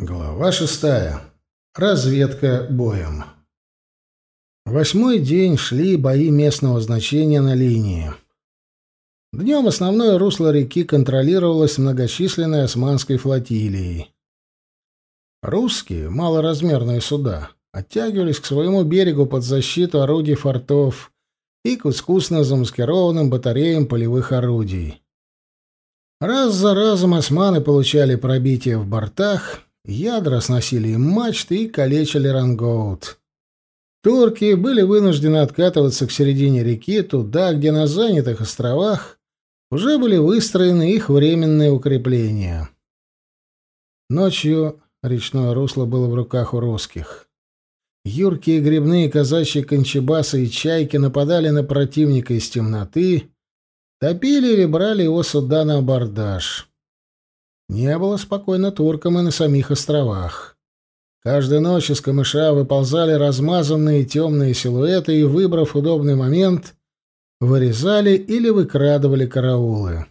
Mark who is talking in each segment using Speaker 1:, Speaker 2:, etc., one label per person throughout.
Speaker 1: Глава шестая. Разведка боем. Восьмой день шли бои местного значения на линии. Днем основное русло реки контролировалось многочисленной османской флотилией. Русские, малоразмерные суда, оттягивались к своему берегу под защиту орудий фортов и к искусно замаскированным батареям полевых орудий. Раз за разом османы получали пробития в бортах — Ядра сносили им мачты и калечили рангоут. Турки были вынуждены откатываться к середине реки, туда, где на занятых островах уже были выстроены их временные укрепления. Ночью речное русло было в руках у русских. Юркие грибные казачьи кончебасы и чайки нападали на противника из темноты, топили или брали его суда на абордаж. Не было спокойно туркам и на самих островах. Каждую ночь из камыша выползали размазанные темные силуэты и, выбрав удобный момент, вырезали или выкрадывали караулы.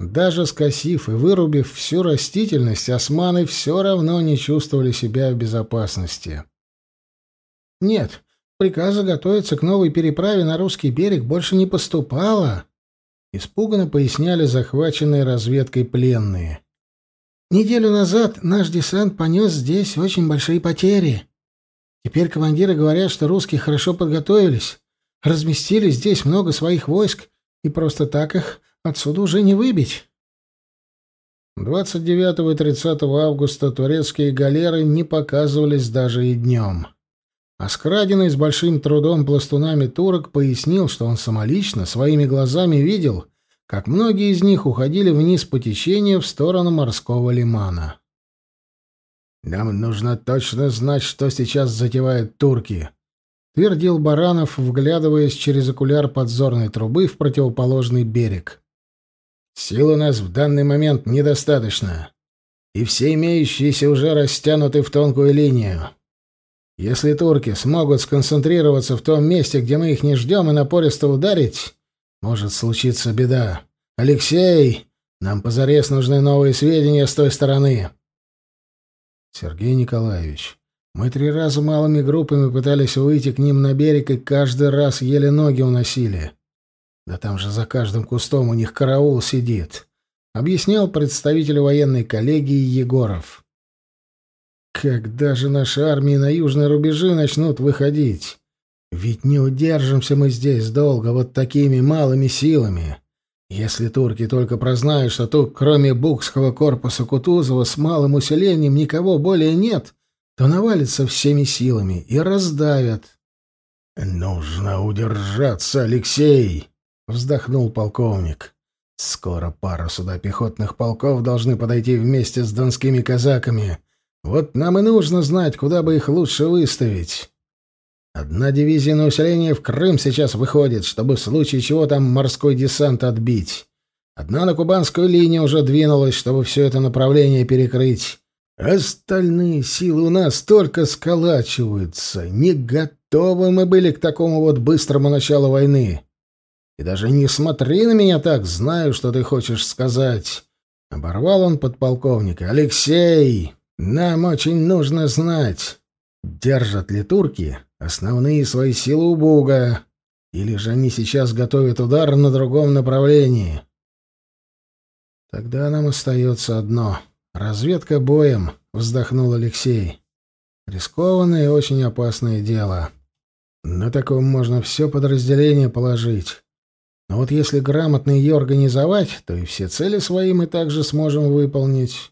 Speaker 1: Даже скосив и вырубив всю растительность, османы все равно не чувствовали себя в безопасности. Нет, приказа готовиться к новой переправе на русский берег больше не поступало. Испуганно поясняли захваченные разведкой пленные. Неделю назад наш десант понес здесь очень большие потери. Теперь командиры говорят, что русские хорошо подготовились, разместили здесь много своих войск, и просто так их отсюда уже не выбить. 29 и 30 августа турецкие галеры не показывались даже и днем. А скраденный с большим трудом пластунами турок пояснил, что он самолично своими глазами видел, как многие из них уходили вниз по течению в сторону морского лимана. «Нам нужно точно знать, что сейчас затевают турки», — твердил Баранов, вглядываясь через окуляр подзорной трубы в противоположный берег. «Сил у нас в данный момент недостаточно, и все имеющиеся уже растянуты в тонкую линию. Если турки смогут сконцентрироваться в том месте, где мы их не ждем, и напористо ударить, может случиться беда. Алексей, нам позарез нужны новые сведения с той стороны. Сергей Николаевич, мы три раза малыми группами пытались выйти к ним на берег, и каждый раз еле ноги уносили. Да там же за каждым кустом у них караул сидит, объяснял представитель военной коллегии Егоров. Когда же наши армии на южные рубежи начнут выходить? Ведь не удержимся мы здесь долго вот такими малыми силами. Если турки только прознают, что тут кроме Букского корпуса Кутузова с малым усилением никого более нет, то навалятся всеми силами и раздавят. «Нужно удержаться, Алексей!» — вздохнул полковник. «Скоро пара суда пехотных полков должны подойти вместе с донскими казаками. Вот нам и нужно знать, куда бы их лучше выставить. Одна дивизия на усиление в Крым сейчас выходит, чтобы в случае чего там морской десант отбить. Одна на кубанскую линию уже двинулась, чтобы все это направление перекрыть. Остальные силы у нас только сколачиваются. Не готовы мы были к такому вот быстрому началу войны. И даже не смотри на меня так, знаю, что ты хочешь сказать. Оборвал он подполковника. Алексей, нам очень нужно знать, держат ли турки основные свои силы у Буга, или же они сейчас готовят удар на другом направлении. Тогда нам остается одно — разведка боем, — вздохнул Алексей. Рискованное и очень опасное дело. На таком можно все подразделение положить. Но вот если грамотно ее организовать, то и все цели свои мы также сможем выполнить.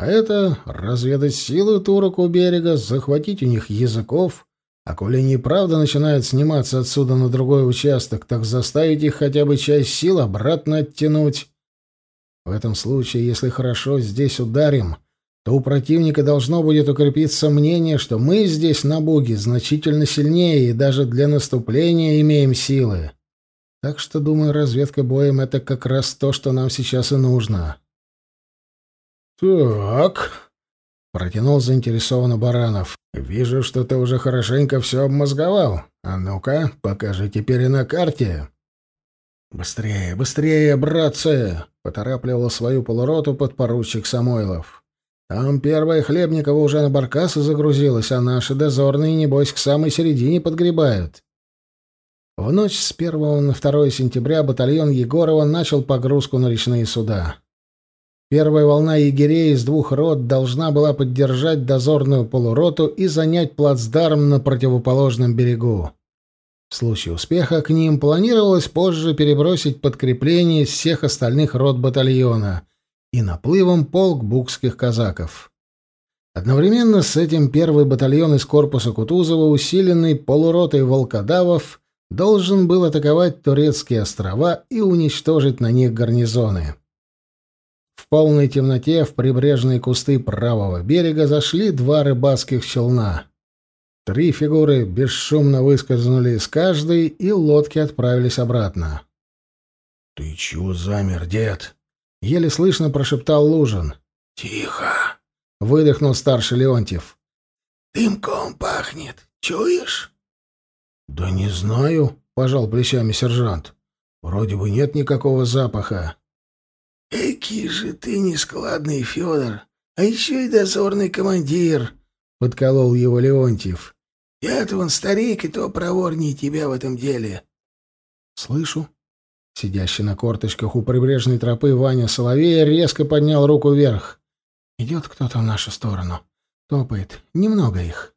Speaker 1: А это разведать силы турок у берега, захватить у них языков, а коли они правда начинают сниматься отсюда на другой участок, так заставить их хотя бы часть сил обратно оттянуть. В этом случае, если хорошо здесь ударим, то у противника должно будет укрепиться мнение, что мы здесь, на Буге, значительно сильнее и даже для наступления имеем силы. Так что, думаю, разведка боем — это как раз то, что нам сейчас и нужно. «Так», — протянул заинтересованно Баранов, — «вижу, что ты уже хорошенько все обмозговал. А ну-ка, покажи теперь и на карте». «Быстрее, быстрее, братцы!» — поторапливал свою полуроту подпоручик Самойлов. Там первая Хлебникова уже на баркасы загрузилась, а наши дозорные, небось, к самой середине подгребают. В ночь с 1 на 2 сентября батальон Егорова начал погрузку на речные суда. Первая волна егерей из двух рот должна была поддержать дозорную полуроту и занять плацдарм на противоположном берегу. В случае успеха к ним планировалось позже перебросить подкрепление из всех остальных рот батальона и наплывом полк букских казаков. Одновременно с этим первый батальон из корпуса Кутузова, усиленный полуротой волкодавов, должен был атаковать турецкие острова и уничтожить на них гарнизоны. Полной темноте в прибрежные кусты правого берега зашли два рыбацких челна. Три фигуры бесшумно выскользнули из каждой, и лодки отправились обратно.
Speaker 2: — Ты чего замер, дед?
Speaker 1: — еле слышно прошептал Лужин.
Speaker 2: — Тихо!
Speaker 1: — выдохнул старший Леонтьев.
Speaker 2: — Дымком пахнет. Чуешь?
Speaker 1: — Да не знаю, — пожал плечами сержант. — Вроде бы нет никакого запаха.
Speaker 2: «Эки же ты нескладный, Федор, а еще и дозорный командир», — подколол его Леонтьев. «Я-то вон старик, и то проворнее тебя в этом деле».
Speaker 1: «Слышу». Сидящий на корточках у прибрежной тропы Ваня Соловей резко поднял руку вверх. «Идет кто-то в нашу сторону. Топает. Немного их».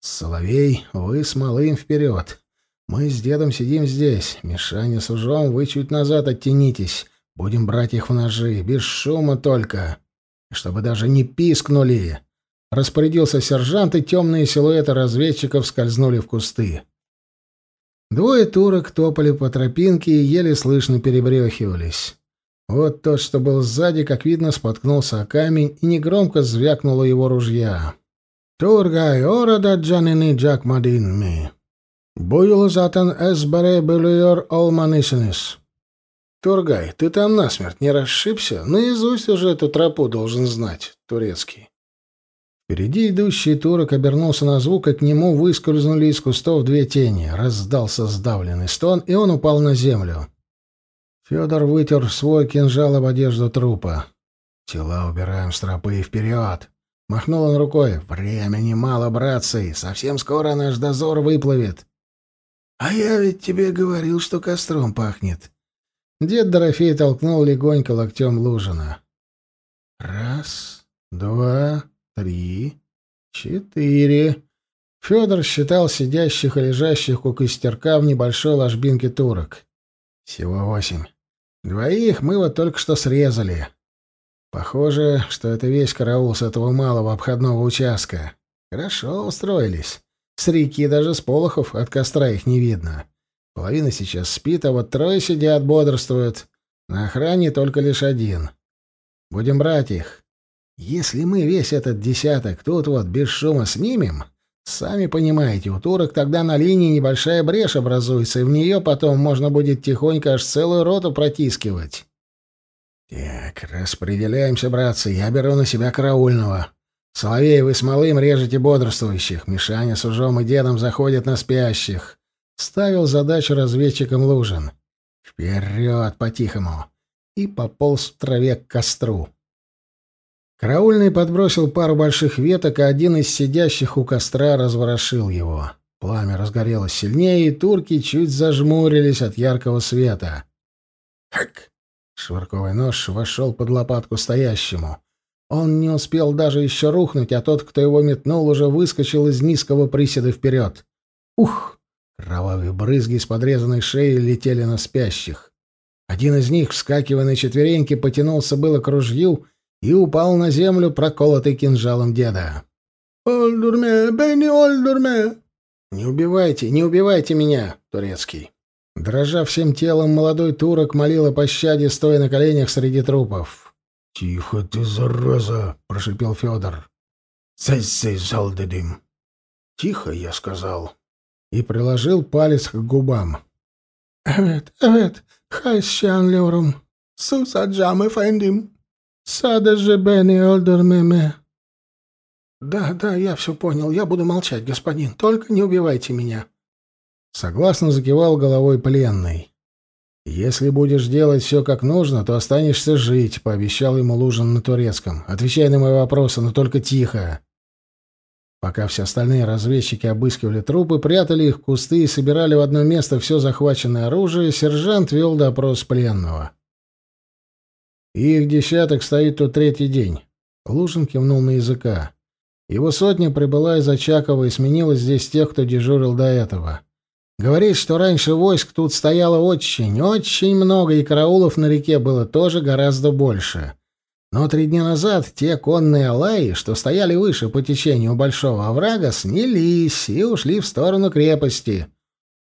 Speaker 1: «Соловей, вы с малым вперед. Мы с дедом сидим здесь. Мишаня с ужом, вы чуть назад оттянитесь. Будем брать их в ножи, без шума только. Чтобы даже не пискнули. Распорядился сержант, и темные силуэты разведчиков скользнули в кусты. Двое турок топали по тропинке и еле слышно перебрехивались. Вот тот, что был сзади, как видно, споткнулся о камень и негромко звякнуло его ружья. «Тургай, орада джанини джак мадин ми. Буйл затан эсбаре белуйор олманисенис». «Тургай, ты там насмерть не расшибся? Наизусть уже эту тропу должен знать, турецкий». Впереди идущий турок обернулся на звук, и к нему выскользнули из кустов две тени. Раздался сдавленный стон, и он упал на землю. Федор вытер свой кинжал об одежду трупа. «Тела убираем с тропы и вперед!» Махнул он рукой. «Времени мало, братцы. Совсем скоро наш дозор выплывет».
Speaker 2: «А я ведь тебе говорил, что костром пахнет»,
Speaker 1: Дед Дорофей толкнул легонько локтем Лужина. «Раз, два, три, четыре». Федор считал сидящих и лежащих у костерка в небольшой ложбинке турок. «Всего восемь. Двоих мы вот только что срезали. Похоже, что это весь караул с этого малого обходного участка. Хорошо устроились. С реки даже с полохов от костра их не видно». Половина сейчас спит, а вот трое сидят, бодрствуют. На охране только лишь один. Будем брать их. Если мы весь этот десяток тут вот без шума снимем, сами понимаете, у турок тогда на линии небольшая брешь образуется, и в нее потом можно будет тихонько аж целую роту протискивать. Так, распределяемся, братцы. Я беру на себя караульного. Соловей, вы с малым режете бодрствующих. Мишаня с ужом и дедом заходят на спящих. Ставил задачу разведчикам Лужин. Вперед, по-тихому! И пополз в траве к костру. Караульный подбросил пару больших веток, а один из сидящих у костра разворошил его. Пламя разгорелось сильнее, и турки чуть зажмурились от яркого света. «Хак!» Швырковый нож вошел под лопатку стоящему. Он не успел даже еще рухнуть, а тот, кто его метнул, уже выскочил из низкого приседа вперед. «Ух!» Кровавые брызги с подрезанной шеи летели на спящих. Один из них, вскакивая на четвереньки, потянулся было к ружью и упал на землю, проколотый кинжалом деда.
Speaker 2: «Ольдурме, Бенни Ольдурме!»
Speaker 1: «Не убивайте, не убивайте меня!» — турецкий. Дрожа всем телом, молодой турок молил о пощаде, стоя на коленях среди трупов.
Speaker 2: «Тихо ты, зараза!» — прошипел Федор. «Сэй-сэй, залдадим!» «Тихо, я сказал!»
Speaker 1: И приложил палец к губам.
Speaker 2: «Evet, evet, хайсян леврум, сусаджам эфендим, садаже бени олдермеме».
Speaker 1: «Да, да, я все понял, я буду молчать, господин, только не убивайте меня». Согласно закивал головой пленный. «Если будешь делать все как нужно, то останешься жить», — пообещал ему Лужин на турецком. «Отвечай на мои вопросы, но только тихо». Пока все остальные разведчики обыскивали трупы, прятали их в кусты и собирали в одно место все захваченное оружие, сержант вел допрос пленного. «Их десяток стоит тут третий день», — Лужин кивнул на языка. «Его сотня прибыла из Очакова и сменила здесь тех, кто дежурил до этого. Говорит, что раньше войск тут стояло очень, очень много, и караулов на реке было тоже гораздо больше. Но три дня назад те конные алаи, что стояли выше по течению большого оврага, снялись и ушли в сторону крепости.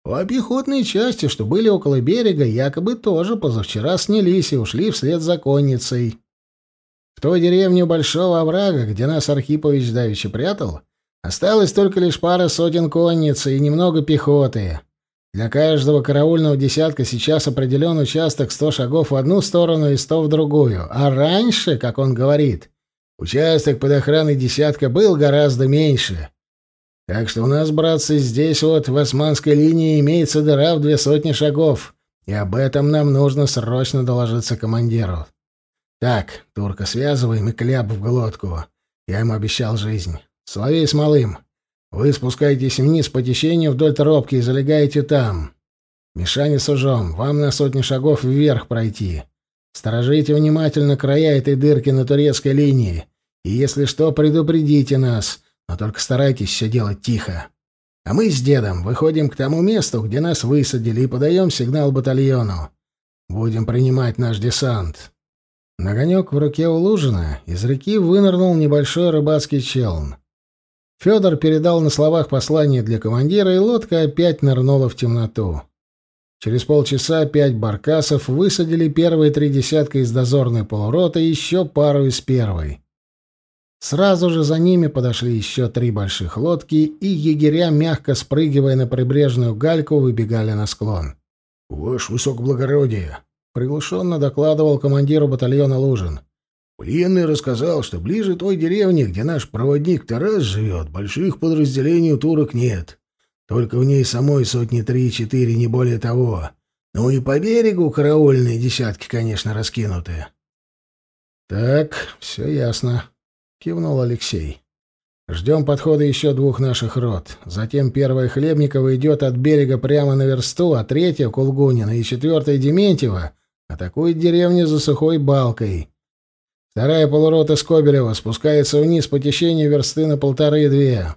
Speaker 1: А пехотные части, что были около берега, якобы тоже позавчера снялись и ушли вслед за конницей. В той деревне Большого оврага, где нас Архипович давеча прятал, Осталось только лишь пара сотен конницы и немного пехоты. Для каждого караульного десятка сейчас определен участок сто шагов в одну сторону и сто в другую. А раньше, как он говорит, участок под охраной десятка был гораздо меньше. Так что у нас, братцы, здесь вот в османской линии имеется дыра в две сотни шагов, и об этом нам нужно срочно доложиться командиру. Так, турка связываем и кляп в глотку. Я ему обещал жизнь. Соловей с малым. Вы спускаетесь вниз по течению вдоль тропки и залегаете там. Мишаня с ужом, вам на сотни шагов вверх пройти. Сторожите внимательно края этой дырки на турецкой линии. И если что, предупредите нас, но только старайтесь все делать тихо. А мы с дедом выходим к тому месту, где нас высадили, и подаем сигнал батальону. Будем принимать наш десант. На огонек в руке у Лужина из реки вынырнул небольшой рыбацкий челн. Федор передал на словах послание для командира, и лодка опять нырнула в темноту. Через полчаса пять баркасов высадили первые три десятка из дозорной полуроты и еще пару из первой. Сразу же за ними подошли еще три больших лодки, и егеря, мягко спрыгивая на прибрежную гальку, выбегали на склон. — Ваше высокоблагородие! — приглушенно докладывал командиру батальона Лужин. Пленный рассказал, что ближе той деревни, где наш проводник Тарас живет, больших подразделений у турок нет. Только в ней самой сотни три-четыре, не более того. Ну и по берегу караульные десятки, конечно, раскинуты. «Так, все ясно», — кивнул Алексей. «Ждем подхода еще двух наших рот. Затем первая Хлебникова идет от берега прямо на версту, а третья — Кулгунина, и четвертая — Дементьева — атакует деревню за сухой балкой». Вторая полурота Скобелева спускается вниз по течению версты на полторы-две.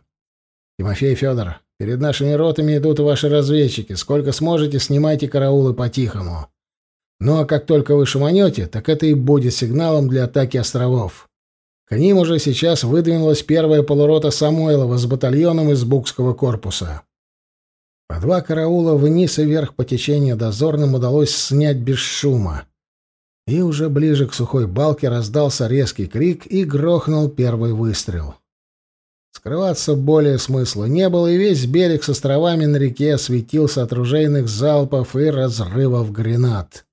Speaker 1: Тимофей Федор, перед нашими ротами идут ваши разведчики. Сколько сможете, снимайте караулы по-тихому. Ну а как только вы шуманете, так это и будет сигналом для атаки островов. К ним уже сейчас выдвинулась первая полурота Самойлова с батальоном из Букского корпуса. По два караула вниз и вверх по течению дозорным удалось снять без шума. И уже ближе к сухой балке раздался резкий крик и грохнул первый выстрел. Скрываться более смысла не было, и весь берег с островами на реке осветился от ружейных залпов и разрывов гранат.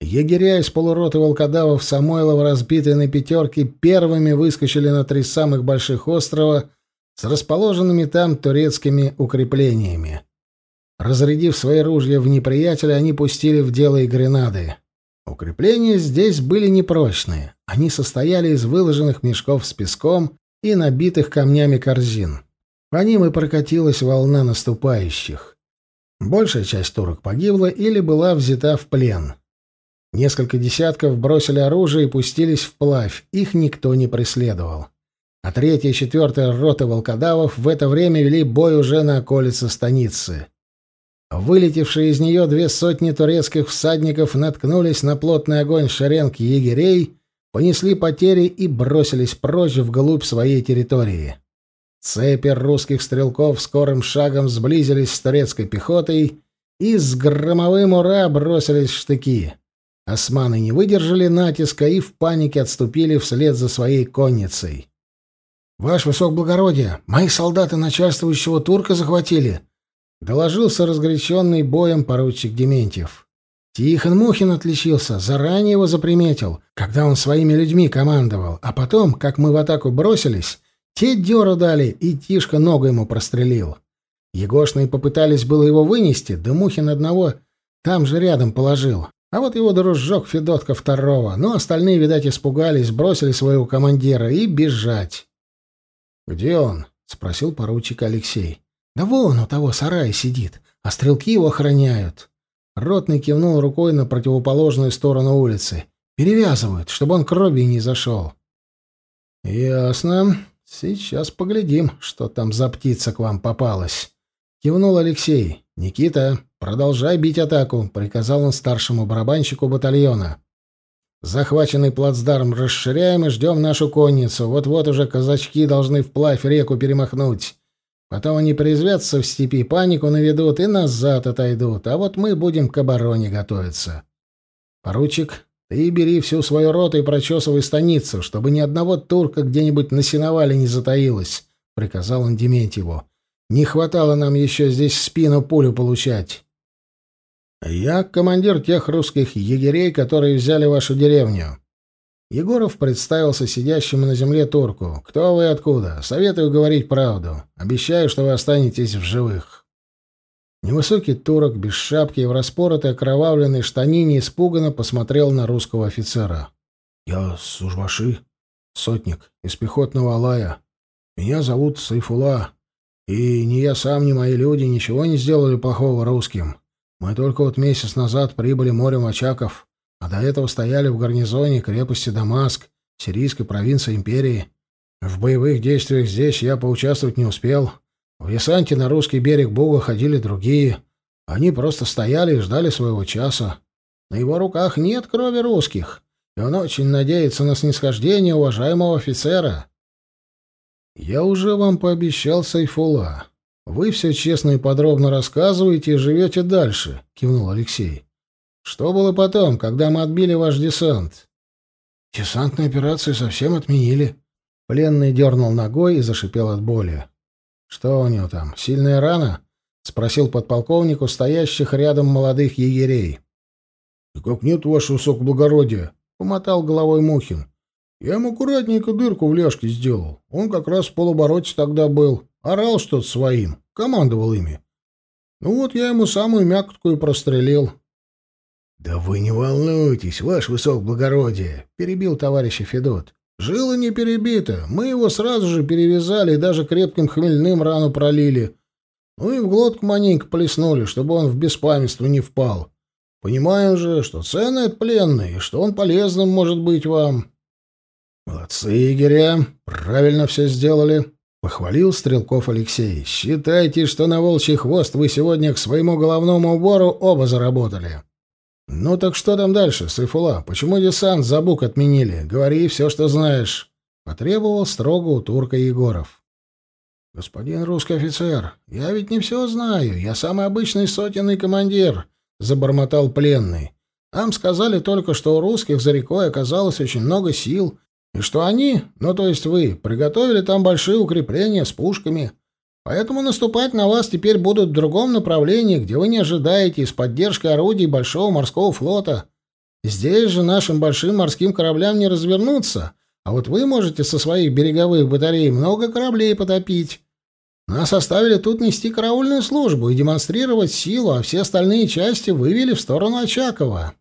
Speaker 1: Егеря из полуроты волкодавов Самойлова, разбитые на пятерки, первыми выскочили на три самых больших острова с расположенными там турецкими укреплениями. Разрядив свои ружья в неприятеля, они пустили в дело и гренады. Укрепления здесь были непрочные. Они состояли из выложенных мешков с песком и набитых камнями корзин. По ним и прокатилась волна наступающих. Большая часть турок погибла или была взята в плен. Несколько десятков бросили оружие и пустились вплавь, их никто не преследовал. А третья и четвертая роты волкодавов в это время вели бой уже на околице станицы. Вылетевшие из нее две сотни турецких всадников наткнулись на плотный огонь шеренг егерей, понесли потери и бросились прочь вглубь своей территории. Цепи русских стрелков скорым шагом сблизились с турецкой пехотой и с громовым «Ура!» бросились в штыки. Османы не выдержали натиска и в панике отступили вслед за своей конницей. «Ваше высокоблагородие, мои солдаты начальствующего турка захватили!» Доложился разгоряченный боем поручик Дементьев. Тихон Мухин отличился, заранее его заприметил, когда он своими людьми командовал, а потом, как мы в атаку бросились, те дёру дали, и Тишка ногу ему прострелил. Егошные попытались было его вынести, да Мухин одного Там же рядом положил. А вот его дружок Федотка второго. Но остальные, видать, испугались, бросили своего командира и бежать. «Где он?» — спросил поручик Алексей. «Да вон у того сарая сидит, а стрелки его охраняют». Ротный кивнул рукой на противоположную сторону улицы. «Перевязывают, чтобы он крови не зашел». «Ясно. Сейчас поглядим, что там за птица к вам попалась». Кивнул Алексей. «Никита, продолжай бить атаку», — приказал он старшему барабанщику батальона. «Захваченный плацдарм расширяем и ждем нашу конницу. Вот-вот уже казачки должны вплавь реку перемахнуть. Потом они призвятся в степи, панику наведут и назад отойдут, а вот мы будем к обороне готовиться. Поручик, ты бери всю свою роту и прочесывай станицу, чтобы ни одного турка где-нибудь на сеновале не затаилось», — приказал он Дементьеву. «Не хватало нам еще здесь спину пулю получать». «Я командир тех русских егерей, которые взяли вашу деревню. Егоров представился сидящему на земле турку. «Кто вы откуда? Советую говорить правду. Обещаю, что вы останетесь в живых». Невысокий турок, без шапки и в распоротой окровавленной штанине испуганно посмотрел на русского офицера. «Я Сужбаши, сотник из пехотного Алая. Меня зовут Сайфула. И ни я сам, ни мои люди ничего не сделали плохого русским. Мы только вот месяц назад прибыли морем Очаков а до этого стояли в гарнизоне крепости Дамаск, сирийской провинции империи. В боевых действиях здесь я поучаствовать не успел. В десанте на русский берег Буга ходили другие. Они просто стояли и ждали своего часа. На его руках нет крови русских, и он очень надеется на снисхождение уважаемого офицера. «Я уже вам пообещал, Сайфула. Вы все честно и подробно рассказываете и живете дальше», — кивнул Алексей. Что было потом, когда мы отбили ваш десант? Десантную операцию совсем отменили. Пленный дернул ногой и зашипел от боли. Что у него там, сильная рана? спросил подполковник у стоящих рядом молодых егерей. как нет, ваше высокоблагородие, помотал головой Мухин. Я ему аккуратненько дырку в ляжке сделал. Он как раз в полубороте тогда был. Орал что-то своим, командовал ими. Ну вот я ему самую мякотку и прострелил. «Да вы не волнуйтесь, ваше высокоблагородие», — перебил товарища Федот. «Жило не перебито. Мы его сразу же перевязали и даже крепким хмельным рану пролили. Ну и в глотку маленько плеснули, чтобы он в беспамятство не впал. Понимаем же, что цены это пленный, и что он полезным может быть вам». «Молодцы, егеря, правильно все сделали», — похвалил Стрелков Алексей. «Считайте, что на волчий хвост вы сегодня к своему головному убору оба заработали». «Ну так что там дальше, Сайфула? Почему десант за бук отменили? Говори все, что знаешь», — потребовал строго у турка Егоров. «Господин русский офицер, я ведь не все знаю. Я самый обычный сотенный командир», — забормотал пленный. «Там сказали только, что у русских за рекой оказалось очень много сил, и что они, ну то есть вы, приготовили там большие укрепления с пушками». Поэтому наступать на вас теперь будут в другом направлении, где вы не ожидаете, с поддержкой орудий Большого морского флота. Здесь же нашим большим морским кораблям не развернуться, а вот вы можете со своих береговых батарей много кораблей потопить. Нас оставили тут нести караульную службу и демонстрировать силу, а все остальные части вывели в сторону Очакова.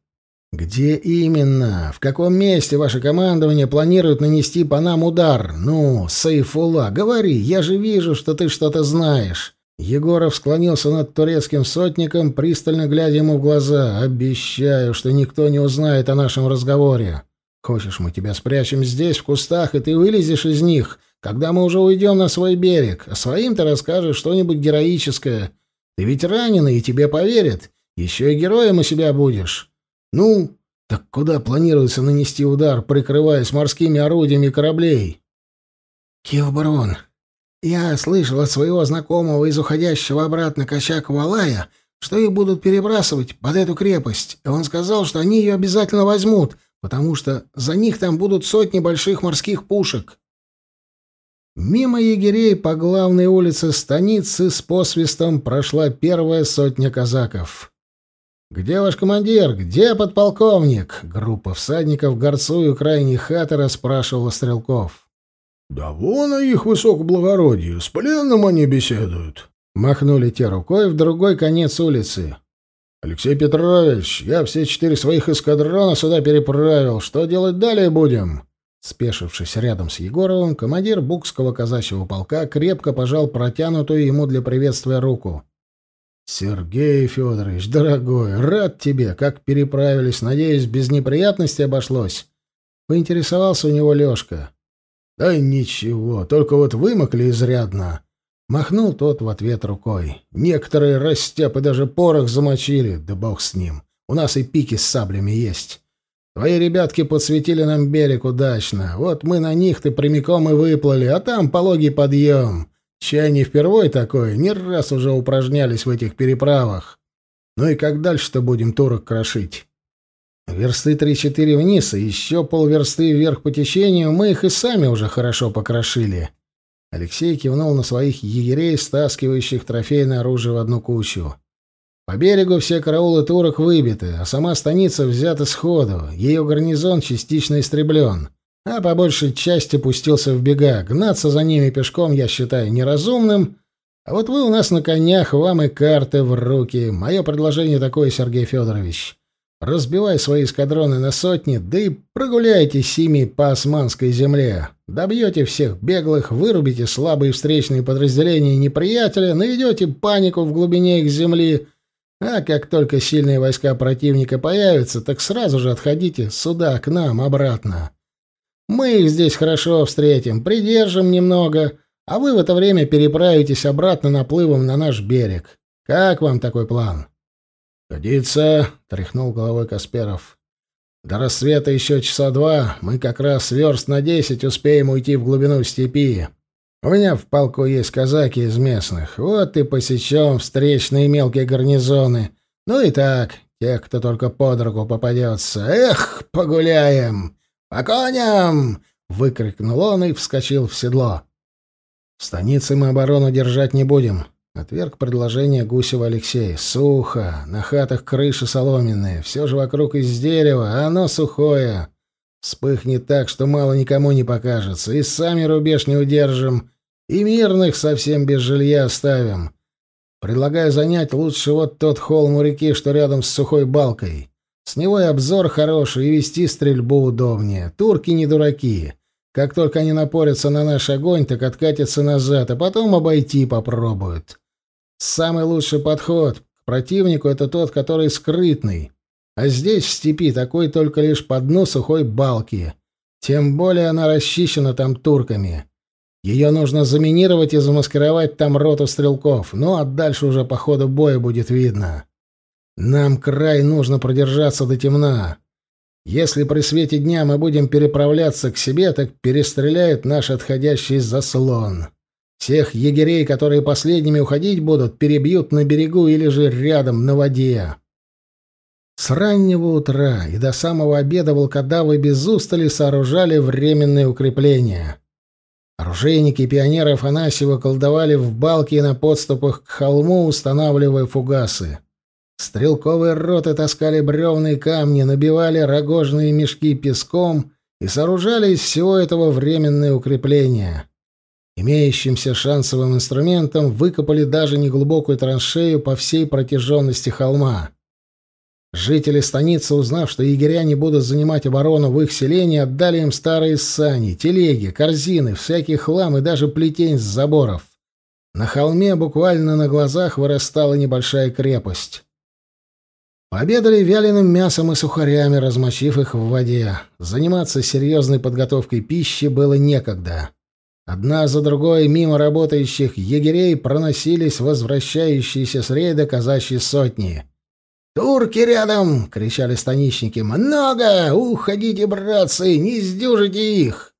Speaker 1: «Где именно? В каком месте ваше командование планирует нанести по нам удар? Ну, Сайфула, говори, я же вижу, что ты что-то знаешь». Егоров склонился над турецким сотником, пристально глядя ему в глаза. «Обещаю, что никто не узнает о нашем разговоре. Хочешь, мы тебя спрячем здесь, в кустах, и ты вылезешь из них, когда мы уже уйдем на свой берег, а своим ты расскажешь что-нибудь героическое. Ты ведь раненый, и тебе поверят. Еще и героем у себя будешь». Ну, так куда планируется нанести удар, прикрываясь морскими орудиями кораблей? Киевбарон, я слышал от своего знакомого из уходящего обратно Кощак Валая, что их будут перебрасывать под эту крепость, и он сказал, что они ее обязательно возьмут, потому что за них там будут сотни больших морских пушек. Мимо егерей по главной улице станицы с посвистом прошла первая сотня казаков. «Где ваш командир? Где подполковник?» Группа всадников, горцую крайней хаты, расспрашивала стрелков.
Speaker 2: «Да вон их высокоблагородие, с пленным они беседуют».
Speaker 1: Махнули те рукой в другой конец улицы. Алексей Петрович, я все четыре своих эскадрона сюда переправил. Что делать далее будем?» Спешившись рядом с Егоровым, командир Букского казачьего полка крепко пожал протянутую ему для приветствия руку. «Сергей Федорович, дорогой, рад тебе, как переправились. Надеюсь, без неприятностей обошлось?» Поинтересовался у него Лешка. «Да ничего, только вот вымокли изрядно». Махнул тот в ответ рукой. «Некоторые растяпы даже порох замочили, да бог с ним. У нас и пики с саблями есть». Твои ребятки подсветили нам берег удачно. Вот мы на них-то прямиком и выплыли, а там пологий подъем. Чай не впервой такое, не раз уже упражнялись в этих переправах. Ну и как дальше-то будем турок крошить? Версты три-четыре вниз, и еще полверсты вверх по течению, мы их и сами уже хорошо покрошили. Алексей кивнул на своих егерей, стаскивающих трофейное оружие в одну кучу. По берегу все караулы турок выбиты, а сама станица взята сходу, ее гарнизон частично истреблен, а по большей части пустился в бега. Гнаться за ними пешком я считаю неразумным, а вот вы у нас на конях, вам и карты в руки. Мое предложение такое, Сергей Федорович. Разбивай свои эскадроны на сотни, да и прогуляйтесь ими по османской земле. Добьете всех беглых, вырубите слабые встречные подразделения неприятеля, наведете панику в глубине их земли — а как только сильные войска противника появятся, так сразу же отходите сюда, к нам, обратно. Мы их здесь хорошо встретим, придержим немного, а вы в это время переправитесь обратно наплывом на наш берег. Как вам такой план? «Годится», — тряхнул головой Касперов. «До рассвета еще часа два, мы как раз верст на десять успеем уйти в глубину степи. У меня в полку есть казаки из местных. Вот и посечем встречные мелкие гарнизоны. Ну и так, тех, кто только под руку попадется. Эх, погуляем! По коням!» — выкрикнул он и вскочил в седло. «В станице мы оборону держать не будем», — отверг предложение Гусева Алексей. «Сухо, на хатах крыши соломенные, все же вокруг из дерева, а оно сухое. Вспыхнет так, что мало никому не покажется, и сами рубеж не удержим, и мирных совсем без жилья оставим. Предлагаю занять лучше вот тот холм у реки, что рядом с сухой балкой. С него и обзор хороший, и вести стрельбу удобнее. Турки не дураки. Как только они напорятся на наш огонь, так откатятся назад, а потом обойти попробуют. Самый лучший подход к противнику — это тот, который скрытный. А здесь, в степи, такой только лишь по дну сухой балки. Тем более она расчищена там турками. Ее нужно заминировать и замаскировать там роту стрелков, ну а дальше уже по ходу боя будет видно. Нам край нужно продержаться до темна. Если при свете дня мы будем переправляться к себе, так перестреляют наш отходящий заслон. Всех егерей, которые последними уходить будут, перебьют на берегу или же рядом на воде. С раннего утра и до самого обеда волкодавы без устали сооружали временные укрепления. Оружейники и пионеры Афанасьева колдовали в балке и на подступах к холму, устанавливая фугасы. Стрелковые роты таскали бревные камни, набивали рогожные мешки песком и сооружали из всего этого временные укрепления. Имеющимся шансовым инструментом выкопали даже неглубокую траншею по всей протяженности холма. Жители станицы, узнав, что егеря не будут занимать оборону в их селении, отдали им старые сани, телеги, корзины, всякий хлам и даже плетень с заборов. На холме буквально на глазах вырастала небольшая крепость. Пообедали вяленым мясом и сухарями, размочив их в воде. Заниматься серьезной подготовкой пищи было некогда. Одна за другой мимо работающих егерей проносились возвращающиеся с рейда казачьи сотни — «Турки рядом!» — кричали станичники. «Много! Уходите, братцы! Не сдюжите их!»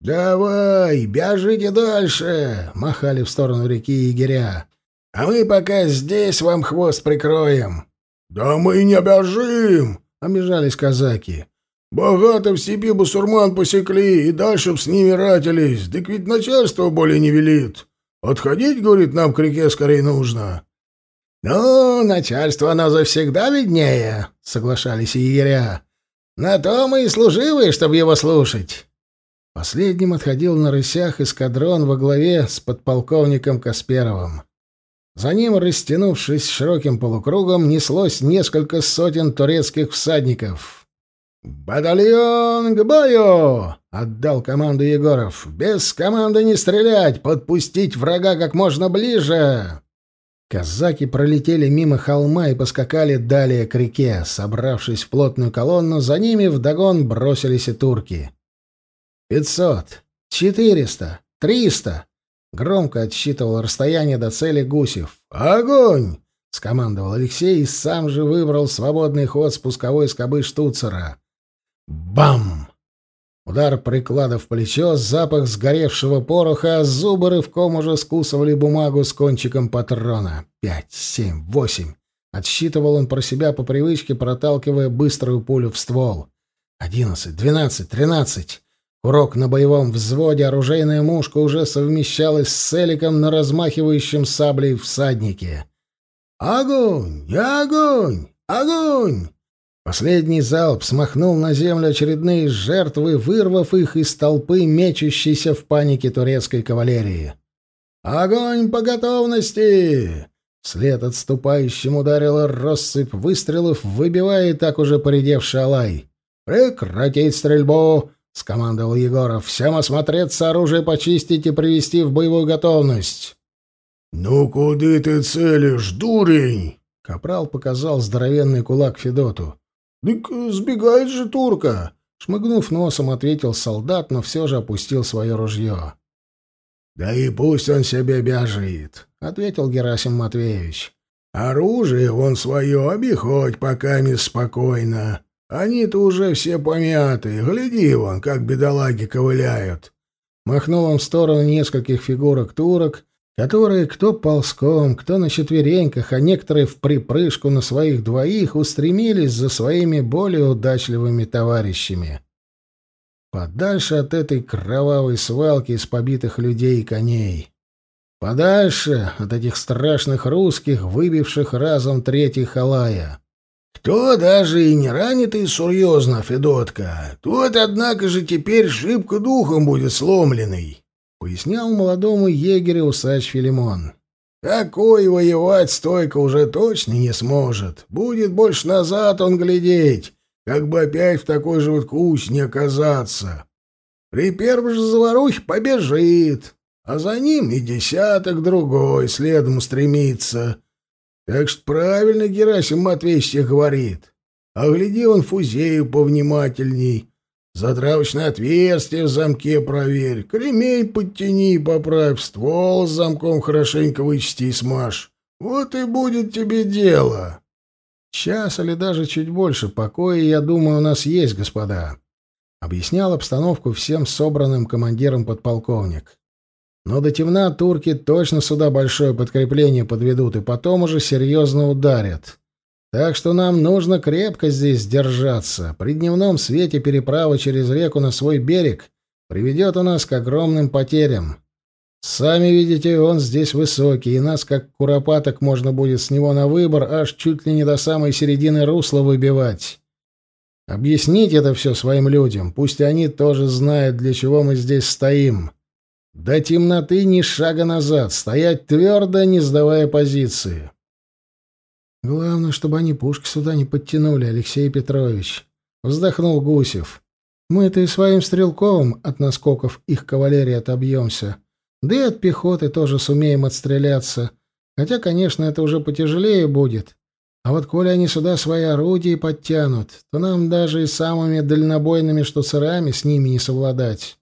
Speaker 1: «Давай, бежите дальше!» — махали в сторону реки егеря. «А мы пока здесь вам хвост прикроем». «Да мы не бежим!» — обижались казаки. «Богато в степи бусурман посекли, и дальше б с ними ратились. Так ведь начальство более не велит. Отходить, говорит, нам к реке скорее нужно». «Ну, начальство оно завсегда виднее», — соглашались егеря. «На то мы и служивые, чтобы его слушать». Последним отходил на рысях эскадрон во главе с подполковником Касперовым. За ним, растянувшись широким полукругом, неслось несколько сотен турецких всадников. «Батальон к бою!» — отдал команду Егоров. «Без команды не стрелять! Подпустить врага как можно ближе!» Казаки пролетели мимо холма и поскакали далее к реке. Собравшись в плотную колонну, за ними вдогон бросились и турки. «Пятьсот! Четыреста! Триста!» Громко отсчитывал расстояние до цели Гусев. «Огонь!» — скомандовал Алексей и сам же выбрал свободный ход спусковой скобы штуцера. «Бам!» Удар приклада в плечо, запах сгоревшего пороха, а зубы рывком уже скусывали бумагу с кончиком патрона. Пять, семь, восемь. Отсчитывал он про себя по привычке, проталкивая быструю пулю в ствол. Одиннадцать, двенадцать, тринадцать. Курок на боевом взводе, оружейная мушка уже совмещалась с целиком на размахивающем саблей всаднике. «Огонь! Огонь! Огонь!» Последний залп смахнул на землю очередные жертвы, вырвав их из толпы мечущейся в панике турецкой кавалерии. «Огонь по готовности!» Вслед отступающим ударила россыпь выстрелов, выбивая и так уже поредевший алай. «Прекратить стрельбу!» — скомандовал Егоров. «Всем осмотреться, оружие почистить и привести в боевую готовность!»
Speaker 2: «Ну куды ты целишь, дурень?»
Speaker 1: — Капрал показал здоровенный кулак Федоту.
Speaker 2: «Дык сбегает же турка!»
Speaker 1: Шмыгнув носом, ответил солдат, но все же опустил свое ружье.
Speaker 2: «Да и пусть он себе бежит», —
Speaker 1: ответил Герасим Матвеевич.
Speaker 2: «Оружие вон свое обиходь пока не спокойно. Они-то уже все помятые. Гляди вон, как бедолаги ковыляют».
Speaker 1: Махнул он в сторону нескольких фигурок турок, которые кто ползком, кто на четвереньках, а некоторые в припрыжку на своих двоих устремились за своими более удачливыми товарищами. Подальше от этой кровавой свалки из побитых людей и коней. Подальше от этих страшных русских, выбивших разом третий халая.
Speaker 2: Кто даже и не ранитый серьезно, Федотка, тот, однако же, теперь шибко духом будет сломленный
Speaker 1: пояснял молодому егерю усач Филимон.
Speaker 2: «Такой воевать стойко уже точно не сможет. Будет больше назад он глядеть, как бы опять в такой же вот куч не оказаться. При первой же заварухе побежит, а за ним и десяток другой следом стремится. Так что правильно Герасим Матвеевич говорит. А гляди он Фузею повнимательней, Затравочное отверстие в замке проверь, кремень подтяни и поправь, ствол с замком хорошенько вычисти и смажь. Вот и будет тебе дело.
Speaker 1: Час или даже чуть больше покоя, я думаю, у нас есть, господа. Объяснял обстановку всем собранным командиром подполковник. Но до темна турки точно сюда большое подкрепление подведут и потом уже серьезно ударят. Так что нам нужно крепко здесь держаться. При дневном свете переправа через реку на свой берег приведет у нас к огромным потерям. Сами видите, он здесь высокий, и нас, как куропаток, можно будет с него на выбор аж чуть ли не до самой середины русла выбивать. Объясните это все своим людям, пусть они тоже знают, для чего мы здесь стоим. До темноты ни шага назад, стоять твердо, не сдавая позиции. Главное, чтобы они пушки сюда не подтянули, Алексей Петрович. Вздохнул Гусев. Мы-то и своим стрелковым от наскоков их кавалерии отобьемся. Да и от пехоты тоже сумеем отстреляться. Хотя, конечно, это уже потяжелее будет. А вот коли они сюда свои орудия подтянут, то нам даже и самыми дальнобойными штуцерами с ними не совладать.
Speaker 2: —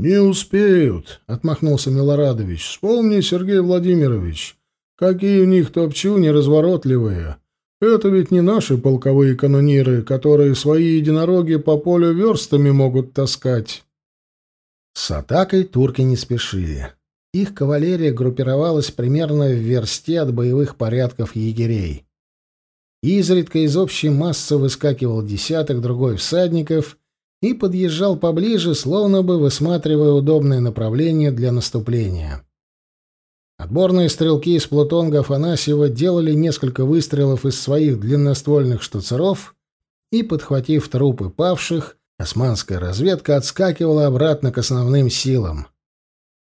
Speaker 2: Не успеют, — отмахнулся Милорадович. — Вспомни, Сергей Владимирович, Какие у них топчуни разворотливые. Это ведь не наши полковые канониры, которые свои единороги по полю верстами могут таскать.
Speaker 1: С атакой турки не спешили. Их кавалерия группировалась примерно в версте от боевых порядков егерей. Изредка из общей массы выскакивал десяток другой всадников и подъезжал поближе, словно бы высматривая удобное направление для наступления. Отборные стрелки из Плутонга Афанасьева делали несколько выстрелов из своих длинноствольных штуцеров и, подхватив трупы павших, османская разведка отскакивала обратно к основным силам.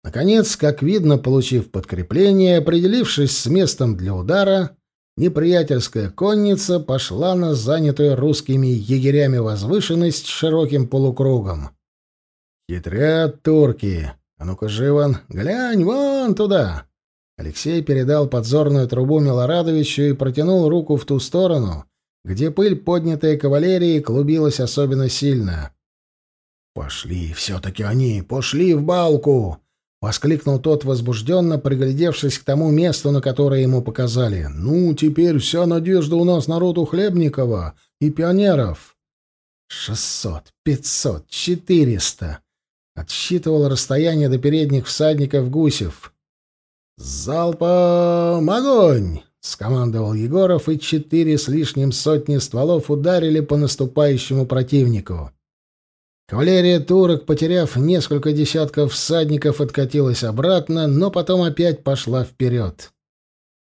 Speaker 1: Наконец, как видно, получив подкрепление, определившись с местом для удара, неприятельская конница пошла на занятую русскими егерями возвышенность широким полукругом. «Хитрят турки! А ну-ка, Живан, глянь вон туда!» Алексей передал подзорную трубу Милорадовичу и протянул руку в ту сторону, где пыль, поднятая кавалерией, клубилась особенно сильно. «Пошли, все-таки они, пошли в балку!» — воскликнул тот возбужденно, приглядевшись к тому месту, на которое ему показали. «Ну, теперь вся надежда у нас народу Хлебникова и пионеров». «Шестьсот, пятьсот, четыреста!» — отсчитывал расстояние до передних всадников Гусев. «Залпом огонь!» — скомандовал Егоров, и четыре с лишним сотни стволов ударили по наступающему противнику. Кавалерия турок, потеряв несколько десятков всадников, откатилась обратно, но потом опять пошла вперед.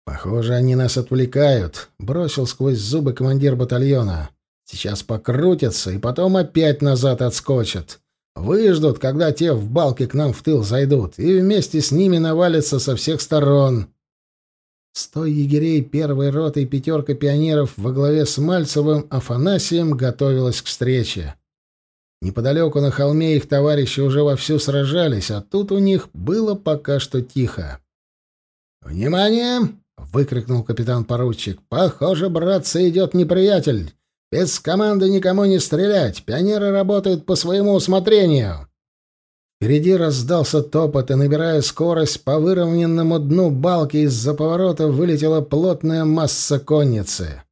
Speaker 1: «Похоже, они нас отвлекают», — бросил сквозь зубы командир батальона. «Сейчас покрутятся и потом опять назад отскочат. Выждут, когда те в балке к нам в тыл зайдут, и вместе с ними навалятся со всех сторон». Сто егерей первой роты и пятерка пионеров во главе с Мальцевым Афанасием готовилась к встрече. Неподалеку на холме их товарищи уже вовсю сражались, а тут у них было пока что тихо. «Внимание!» — выкрикнул капитан-поручик. «Похоже, братцы, идет неприятель. Без команды никому не стрелять. Пионеры работают по своему усмотрению». Впереди раздался топот, и, набирая скорость, по выровненному дну балки из-за поворота вылетела плотная масса конницы.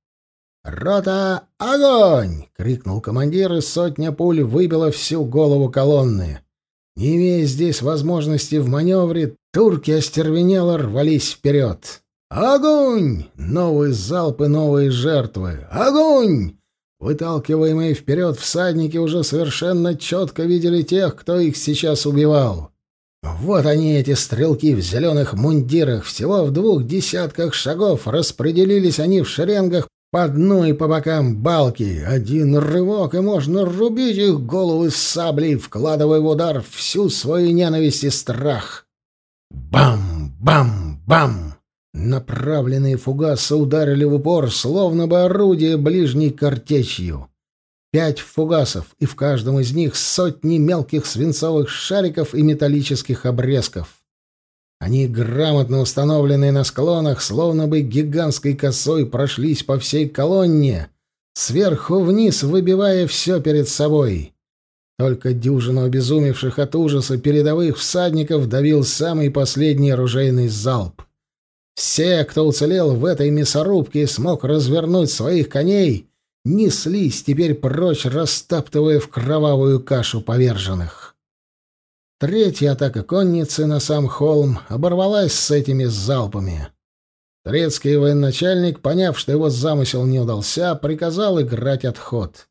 Speaker 1: «Рота, огонь!» — крикнул командир, и сотня пуль выбила всю голову колонны. Не имея здесь возможности в маневре, турки остервенело рвались вперед. «Огонь!» — новые залпы, новые жертвы. «Огонь!» Выталкиваемые вперед всадники уже совершенно четко видели тех, кто их сейчас убивал. Вот они, эти стрелки в зеленых мундирах, всего в двух десятках шагов распределились они в шеренгах по дну и по бокам балки. Один рывок, и можно рубить их головы с саблей, вкладывая в удар всю свою ненависть и страх. Бам-бам-бам! Направленные фугасы ударили в упор, словно бы орудие ближней картечью. Пять фугасов, и в каждом из них сотни мелких свинцовых шариков и металлических обрезков. Они, грамотно установленные на склонах, словно бы гигантской косой, прошлись по всей колонне, сверху вниз выбивая все перед собой. Только дюжину обезумевших от ужаса передовых всадников давил самый последний оружейный залп. Все, кто уцелел в этой мясорубке и смог развернуть своих коней, неслись теперь прочь, растаптывая в кровавую кашу поверженных. Третья атака конницы на сам холм оборвалась с этими залпами. Турецкий военачальник, поняв, что его замысел не удался, приказал играть отход.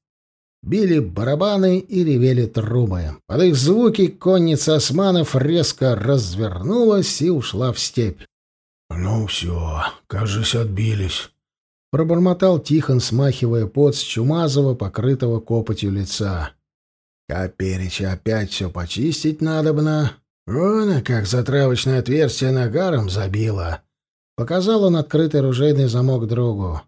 Speaker 1: Били барабаны и ревели трубы. Под их звуки конница османов резко развернулась и ушла в степь.
Speaker 2: «Ну все, кажется, отбились», —
Speaker 1: пробормотал Тихон, смахивая пот с Чумазова, покрытого копотью лица. Каперича опять все почистить надобно. Вон, а как затравочное отверстие нагаром забило. Показал он открытый ружейный замок другу.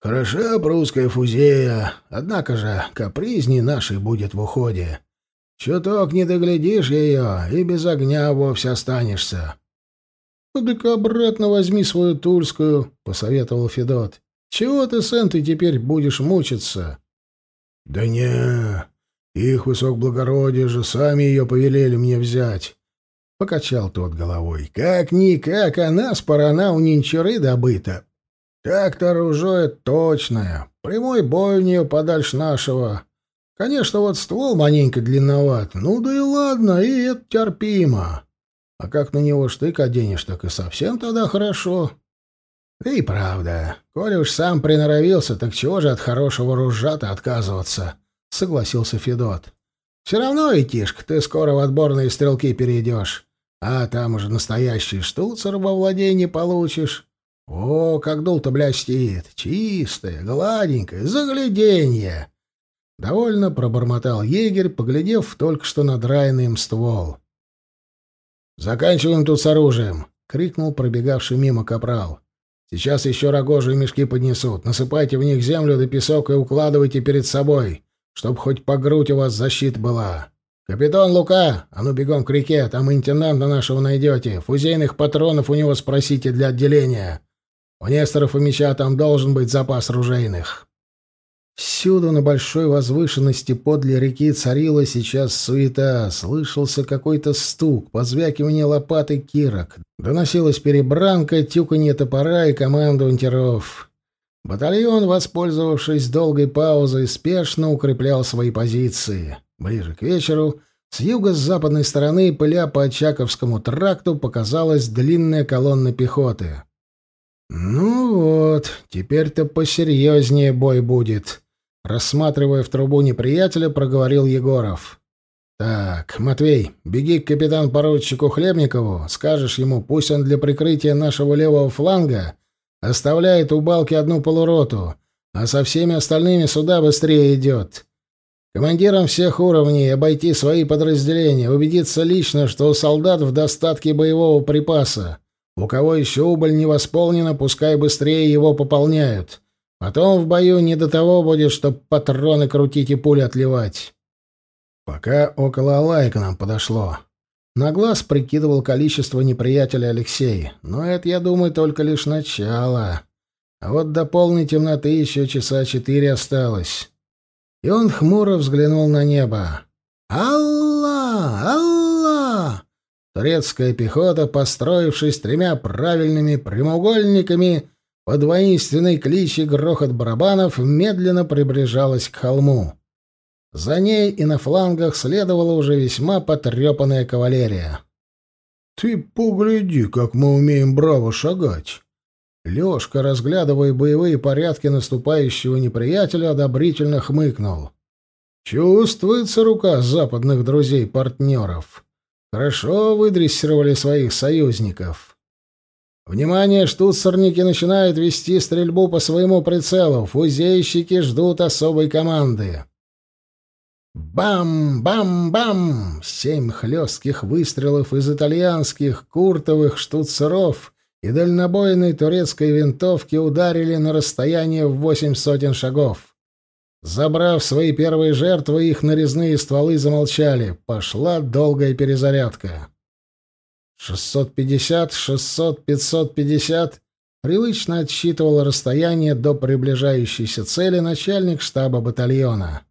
Speaker 1: Хороша прусская фузея, однако же капризней нашей будет в уходе. Чуток не доглядишь ее, и без огня вовсе останешься. — Ну так обратно возьми свою тульскую, — посоветовал Федот. — Чего ты с энтой теперь будешь мучиться? — Да не, их высокоблагородие же сами ее повелели мне взять. Покачал тот головой. Как-никак, она с парана у нинчуры добыта. Так-то оружие точное. Прямой бой у нее подальше нашего. Конечно, вот ствол маленько длинноват. Ну да и ладно, и это терпимо. А как на него штык оденешь, так и совсем тогда хорошо. И правда, коли уж сам приноровился, так чего же от хорошего ружа-то отказываться? — согласился Федот. «Все равно, Итишка, ты скоро в отборные стрелки перейдешь, а там уже настоящий штуцер во владении получишь. О, как дул-то блестит! Чистое, гладенькое, загляденье!» Довольно пробормотал егерь, поглядев только что надраенный им ствол. «Заканчиваем тут с оружием!» — крикнул пробегавший мимо капрал. «Сейчас еще рогожие мешки поднесут. Насыпайте в них землю да песок и укладывайте перед собой, чтоб хоть по грудь у вас защита была. Капитан Лука, а ну бегом к реке, там интенданта нашего найдете. Фузейных патронов у него спросите для отделения. У Несторов и меча там должен быть запас ружейных». Всюду на большой возвышенности подле реки царила сейчас суета, слышался какой-то стук, позвякивание лопаты кирок, доносилась перебранка, тюканье топора и команда унтеров. Батальон, воспользовавшись долгой паузой, спешно укреплял свои позиции. Ближе к вечеру с юго-западной стороны, пыля по Очаковскому тракту, показалась длинная колонна пехоты. «Ну вот, теперь-то посерьезнее бой будет», Рассматривая в трубу неприятеля, проговорил Егоров. «Так, Матвей, беги к капитан-поручику Хлебникову, скажешь ему, пусть он для прикрытия нашего левого фланга оставляет у балки одну полуроту, а со всеми остальными сюда быстрее идет. Командирам всех уровней обойти свои подразделения, убедиться лично, что у солдат в достатке боевого припаса. У кого еще убыль не восполнена, пускай быстрее его пополняют. Потом в бою не до того будет, чтоб патроны крутить и пули отливать. Пока около Алая к нам подошло. На глаз прикидывал количество неприятеля Алексей, но это, я думаю, только лишь начало. А вот до полной темноты еще часа четыре осталось. И он хмуро взглянул на небо. «Алла! Алла!» Турецкая пехота, построившись тремя правильными прямоугольниками, под воинственный клич и грохот барабанов медленно приближалась к холму. За ней и на флангах следовала уже весьма потрепанная кавалерия. «Ты погляди, как мы умеем браво шагать!» Лёшка, разглядывая боевые порядки наступающего неприятеля, одобрительно хмыкнул. «Чувствуется рука западных друзей-партнеров. Хорошо выдрессировали своих союзников». Внимание, штуцерники начинают вести стрельбу по своему прицелу. Фузейщики ждут особой команды. Бам-бам-бам! Семь хлестких выстрелов из итальянских куртовых штуцеров и дальнобойной турецкой винтовки ударили на расстояние в восемь сотен шагов. Забрав свои первые жертвы, их нарезные стволы замолчали. Пошла долгая перезарядка. «Шестьсот пятьдесят, шестьсот, пятьсот пятьдесят...» Привычно отсчитывал расстояние до приближающейся цели начальник штаба батальона.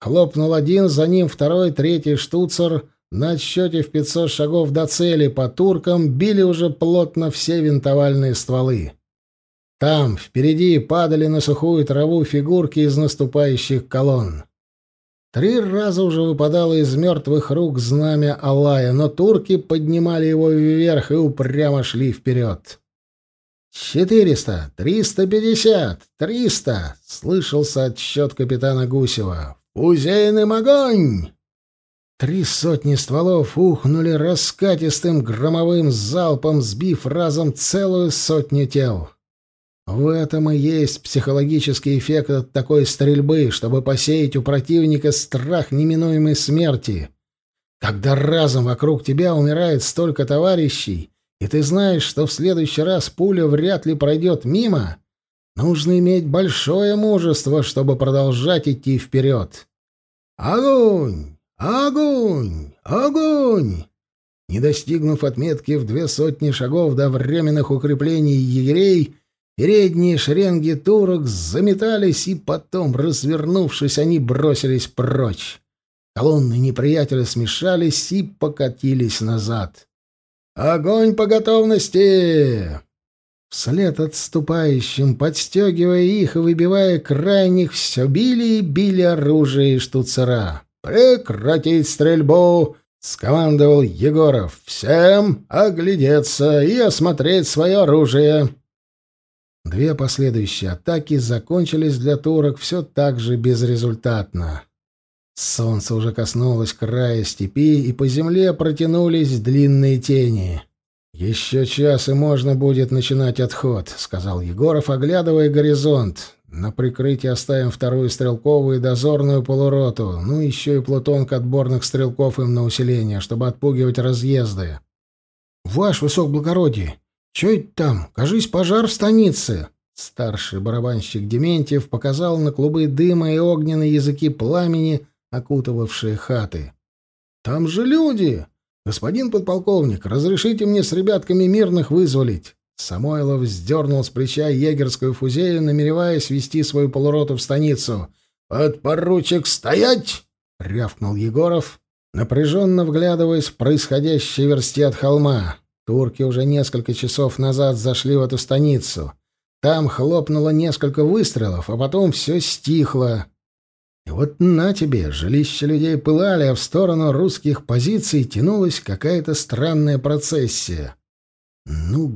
Speaker 1: Хлопнул один, за ним второй, третий штуцер. На отсчете в пятьсот шагов до цели по туркам били уже плотно все винтовальные стволы. Там, впереди, падали на сухую траву фигурки из наступающих колонн. Три раза уже выпадало из мертвых рук знамя Аллая, но турки поднимали его вверх и упрямо шли вперед. «Четыреста! Триста пятьдесят! Триста!» — слышался отсчет капитана Гусева. «Фузейным огонь!» Три сотни стволов ухнули раскатистым громовым залпом, сбив разом целую сотню тел. В этом и есть психологический эффект от такой стрельбы, чтобы посеять у противника страх неминуемой смерти. Когда разом вокруг тебя умирает столько товарищей, и ты знаешь, что в следующий раз пуля вряд ли пройдет мимо, нужно иметь большое мужество, чтобы продолжать идти вперед. Огонь! Огонь! Огонь! Не достигнув отметки в две сотни шагов до временных укреплений егерей, Передние шеренги турок заметались, и потом, развернувшись, они бросились прочь. Колонны неприятеля смешались и покатились назад. «Огонь по готовности!» Вслед отступающим, подстегивая их и выбивая крайних, все били и били оружие и штуцера. «Прекратить стрельбу!» — скомандовал Егоров. «Всем оглядеться и осмотреть свое оружие!» Две последующие атаки закончились для турок все так же безрезультатно. Солнце уже коснулось края степи, и по земле протянулись длинные тени. «Еще час, и можно будет начинать отход», — сказал Егоров, оглядывая горизонт. «На прикрытие оставим вторую стрелковую и дозорную полуроту, ну еще и плутонг отборных стрелков им на усиление, чтобы отпугивать разъезды». «Ваш высокоблагородие, чё это там? Кажись, пожар в станице!» Старший барабанщик Дементьев показал на клубы дыма и огненные языки пламени, окутывавшие хаты. «Там же люди! Господин подполковник, разрешите мне с ребятками мирных вызволить!» Самойлов сдернул с плеча егерскую фузею, намереваясь вести свою полуроту в станицу. «Подпоручик, стоять!» — рявкнул Егоров, напряженно вглядываясь в происходящее версти от холма. Турки уже несколько часов назад зашли в эту станицу. Там хлопнуло несколько выстрелов, а потом все стихло. И вот на тебе, жилища людей пылали, а в сторону русских позиций тянулась какая-то странная процессия. «Ну,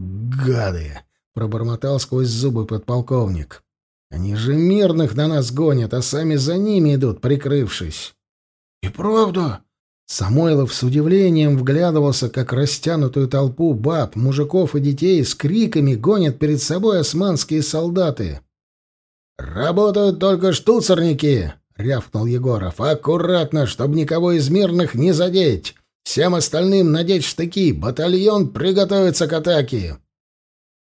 Speaker 1: гады!» — пробормотал сквозь зубы подполковник. «Они же мирных на нас гонят, а сами за ними идут, прикрывшись». «И правда?» Самойлов с удивлением вглядывался, как растянутую толпу баб, мужиков и детей с криками гонят перед собой османские солдаты. «Работают только штуцерники!» — рявкнул Егоров. «Аккуратно, чтобы никого из мирных не задеть! Всем остальным надеть штыки! Батальон приготовиться к атаке!»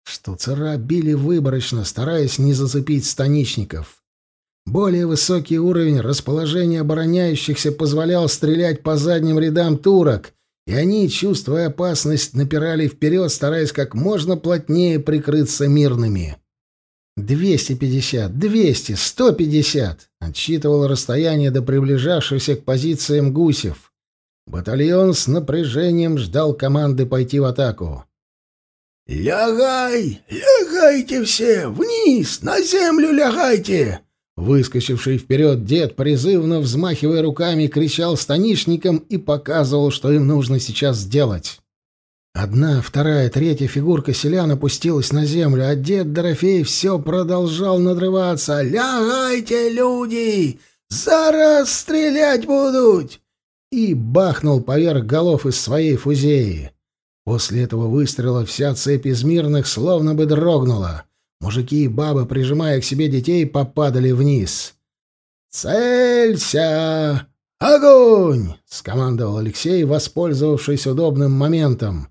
Speaker 1: Штуцера били выборочно, стараясь не зацепить станичников. Более высокий уровень расположения обороняющихся позволял стрелять по задним рядам турок, и они, чувствуя опасность, напирали вперед, стараясь как можно плотнее прикрыться мирными. «Двести пятьдесят, двести, сто пятьдесят!» — отсчитывал расстояние до приближавшихся к позициям гусев. Батальон с напряжением ждал команды пойти в атаку.
Speaker 2: «Лягай! Лягайте все! Вниз! На землю лягайте!»
Speaker 1: Выскочивший вперед дед, призывно взмахивая руками, кричал станишникам и показывал, что им нужно сейчас сделать. Одна, вторая, третья фигурка селян опустилась на землю, а дед Дорофей все продолжал надрываться. «Лягайте, люди! Зараз стрелять будут!» И бахнул поверх голов из своей фузеи. После этого выстрела вся цепь из мирных словно бы дрогнула. Мужики и бабы, прижимая к себе детей, попадали вниз. «Целься! Огонь!» — скомандовал Алексей, воспользовавшись удобным моментом.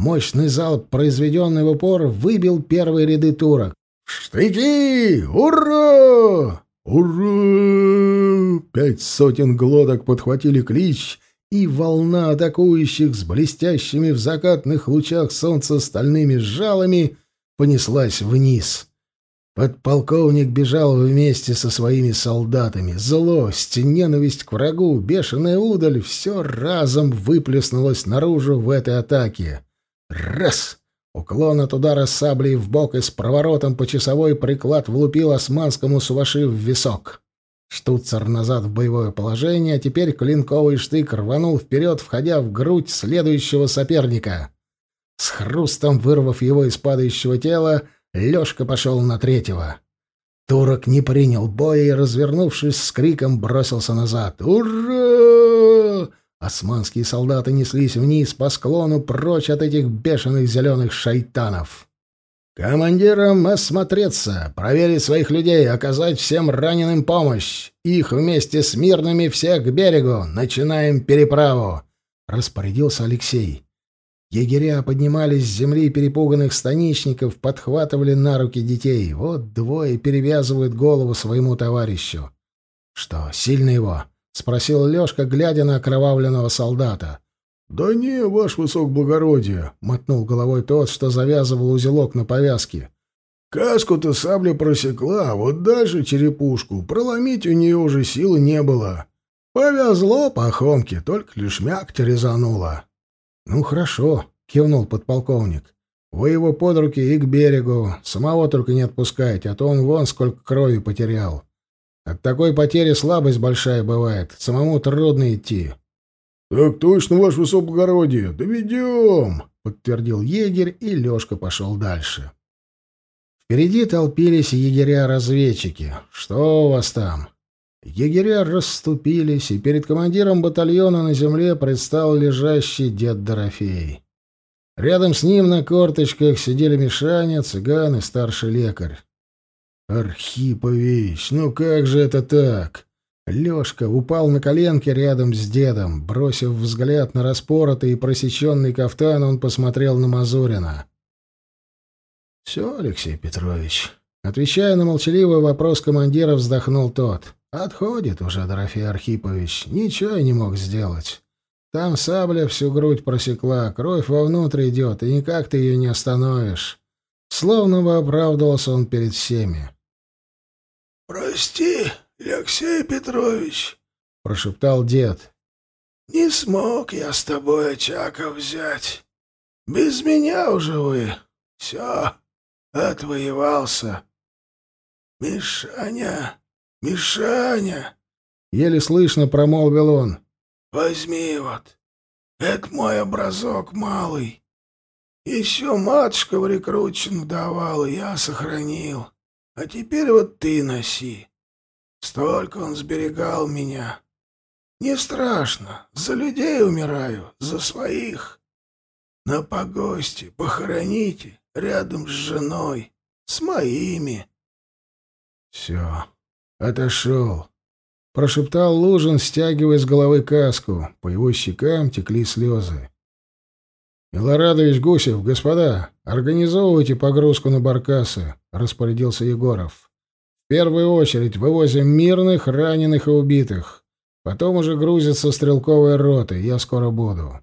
Speaker 1: Мощный залп, произведенный в упор, выбил первые ряды турок. «Штыки! Ура! Ура!» Пять сотен глоток подхватили клич, и волна атакующих с блестящими в закатных лучах солнца стальными жалами понеслась вниз. Подполковник бежал вместе со своими солдатами. Злость, ненависть к врагу, бешеная удаль — все разом выплеснулось наружу в этой атаке. Раз! Уклон от удара саблей в бок и с проворотом по часовой приклад влупил османскому суваши в висок. Штуцер назад в боевое положение, а теперь клинковый штык рванул вперед, входя в грудь следующего соперника. С хрустом вырвав его из падающего тела, Лёшка пошел на третьего. Турок не принял боя и, развернувшись с криком, бросился назад. «Ура!» Османские солдаты неслись вниз по склону прочь от этих бешеных зеленых шайтанов. «Командирам осмотреться, проверить своих людей, оказать всем раненым помощь. Их вместе с мирными всех к берегу. Начинаем переправу», — распорядился Алексей. Егеря поднимались с земли перепуганных станичников, подхватывали на руки детей. Вот двое перевязывают голову своему товарищу. «Что, сильно его?» — спросил Лёшка, глядя на окровавленного солдата. «Да не, ваш высокоблагородие», — мотнул головой тот, что завязывал узелок на повязке. «Каску-то сабля просекла, вот дальше черепушку. Проломить у нее уже силы не было. Повезло по Хомке, только лишь мягко резануло». «Ну, хорошо», — кивнул подполковник. «Вы его под руки и к берегу. Самого только не отпускайте, а то он вон сколько крови потерял. От такой потери слабость большая бывает. Самому трудно идти». «Так точно, ваше высокоблагородие. Доведем!» — подтвердил егерь, и Лешка пошел дальше. Впереди толпились егеря-разведчики. «Что у вас там?» Егеря расступились, и перед командиром батальона на земле предстал лежащий дед Дорофей. Рядом с ним на корточках сидели Мишаня, цыган и старший лекарь. «Архипович, ну как же это так? Лёшка упал на коленки рядом с дедом. Бросив взгляд на распоротый и просеченный кафтан, он посмотрел на Мазурина. «Все, Алексей Петрович». Отвечая на молчаливый вопрос командира, вздохнул тот. «Отходит уже, Дорофей Архипович. Ничего я не мог сделать. Там сабля всю грудь просекла, кровь вовнутрь идет, и никак ты ее не остановишь». Словно бы оправдывался он перед всеми.
Speaker 2: «Прости, Алексей Петрович», —
Speaker 1: прошептал дед.
Speaker 2: «Не смог я с тобой Очаков взять. Без меня уже вы. Все, отвоевался. Мишаня, Мишаня!»
Speaker 1: Еле слышно промолвил он.
Speaker 2: «Возьми вот. Это мой образок малый. Еще матушка в рекрутчину давала, я сохранил. А теперь вот ты носи. Столько он сберегал меня. Не страшно, за людей умираю, за своих. На погосте похороните рядом с женой, с моими.
Speaker 1: Все, отошел. Прошептал Лужин, стягивая с головы каску. По его щекам текли слезы. «Милорадович Гусев, господа, организовывайте погрузку на баркасы», — распорядился Егоров первую очередь вывозим мирных, раненых и убитых. Потом уже грузятся стрелковые роты. Я скоро буду.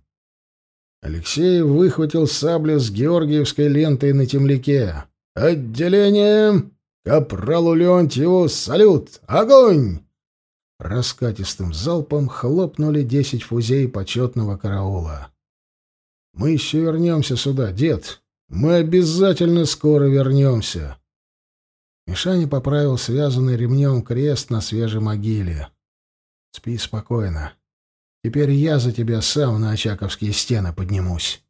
Speaker 1: Алексей выхватил саблю с георгиевской лентой на темляке. «Отделение! Капралу Леонтьеву салют! Огонь!» Раскатистым залпом хлопнули десять фузей почетного караула. «Мы еще вернемся сюда, дед. Мы обязательно скоро вернемся». Мишаня поправил связанный ремнем крест на свежей могиле. «Спи спокойно. Теперь я за тебя сам на Очаковские стены поднимусь».